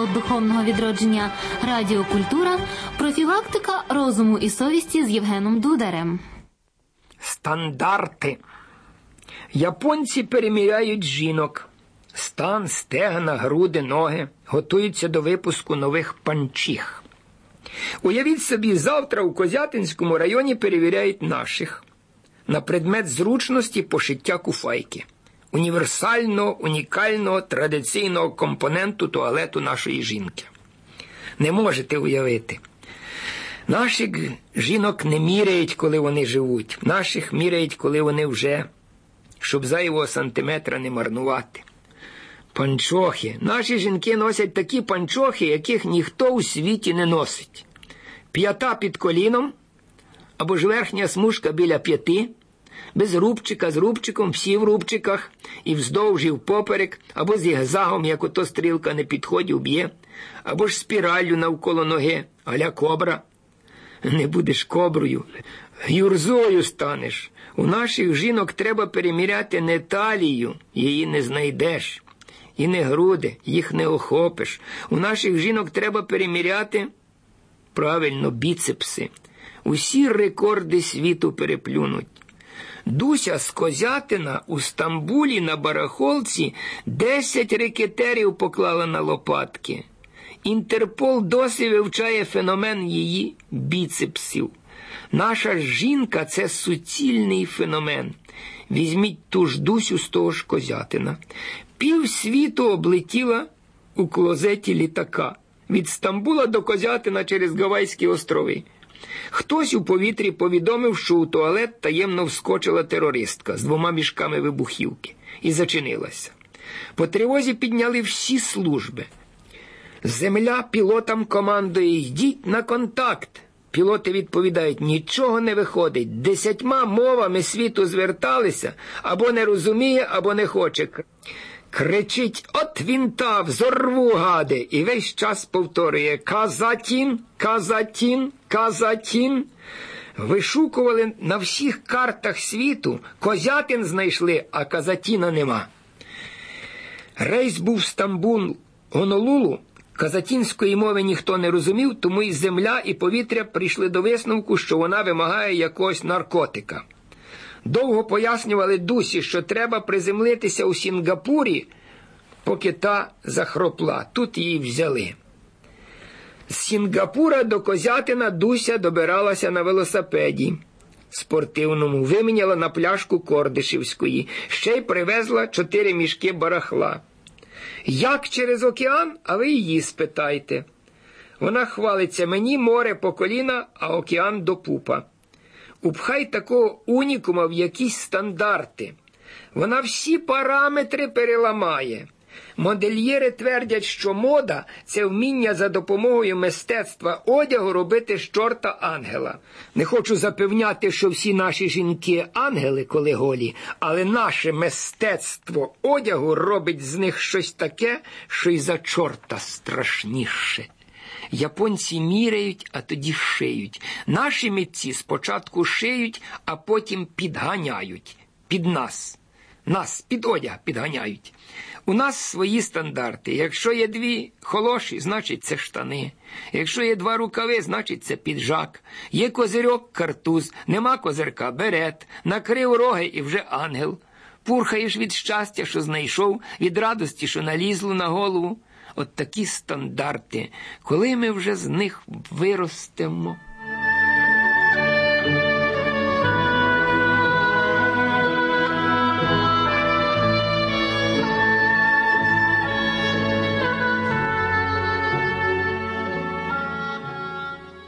каналу Духовного відродження Радіо Культура профілактика розуму і совісті з Євгеном Дударем. Стандарти. Японці переміряють жінок. Стан, стегна, груди, ноги готуються до випуску нових панчіх. Уявіть собі, завтра у Козятинському районі перевіряють наших на предмет зручності пошиття куфайки, універсального, унікального традиційного компоненту туалету нашої жінки. Не можете уявити. Наших жінок не міряють, коли вони живуть, наших міряють, коли вони вже, щоб зайвого сантиметра не марнувати. Панчохи. Наші жінки носять такі панчохи, яких ніхто у світі не носить. П'ята під коліном або ж верхня смужка біля п'яти, без рубчика з рубчиком, всі в рубчиках, і вздовж і впоперек, або зігзагом, як ото стрілка не підходів б'є, або ж спіраллю навколо ноги, аля кобра. Не будеш коброю, юрзою станеш. У наших жінок треба переміряти не талію, її не знайдеш. І не груди, їх не охопиш. У наших жінок треба переміряти правильно біцепси. Усі рекорди світу переплюнуть. Дуся з Козятина у Стамбулі на барахолці десять рекетерів поклала на лопатки. Інтерпол досі вивчає феномен її біцепсів. Наша жінка це суцільний феномен. Візьміть ту ж Дусю з того ж Козятина. Пів світу облетіла у клозеті літака від Стамбула до Козятина через Гавайські острови. Хтось у повітрі повідомив, що у туалет таємно вскочила терористка з двома мішками вибухівки і зачинилася. По тривозі підняли всі служби. Земля пілотам командує йдіть на контакт. Пілоти відповідають, нічого не виходить. Десятьма мовами світу зверталися або не розуміє, або не хоче. Кричить от вінта, взорву гади, і весь час повторює Казатін, Казатін, Казатін. Вишукували на всіх картах світу, козятин знайшли, а Казатіна нема. Рейс був Стамбул, Гонолулу. Казатінської мови ніхто не розумів, тому і земля, і повітря прийшли до висновку, що вона вимагає якогось наркотика. Довго пояснювали Дусі, що треба приземлитися у Сінгапурі, поки та захропла. Тут її взяли. З Сінгапура до Козятина Дуся добиралася на велосипеді спортивному, виміняла на пляшку Кордишівської, ще й привезла чотири мішки барахла. Як через океан, а ви її спитайте. Вона хвалиться мені море по коліна, а океан до пупа. Упхай такого унікума в якісь стандарти. Вона всі параметри переламає. Модельєри твердять, що мода це вміння за допомогою мистецтва одягу робити з чорта ангела. Не хочу запевняти, що всі наші жінки ангели, коли голі, але наше мистецтво одягу робить з них щось таке, що й за чорта страшніше. Японці міряють, а тоді шиють. Наші митці спочатку шиють, а потім підганяють під нас. Нас під одяг підганяють. У нас свої стандарти. Якщо є дві холоші, значить це штани. Якщо є два рукави, значить це піджак. Є козирьок, картуз, нема козирка, берет, накрив роги і вже ангел. Пурхаєш від щастя, що знайшов, від радості, що налізло на голову. От такі стандарти, коли ми вже з них виростемо.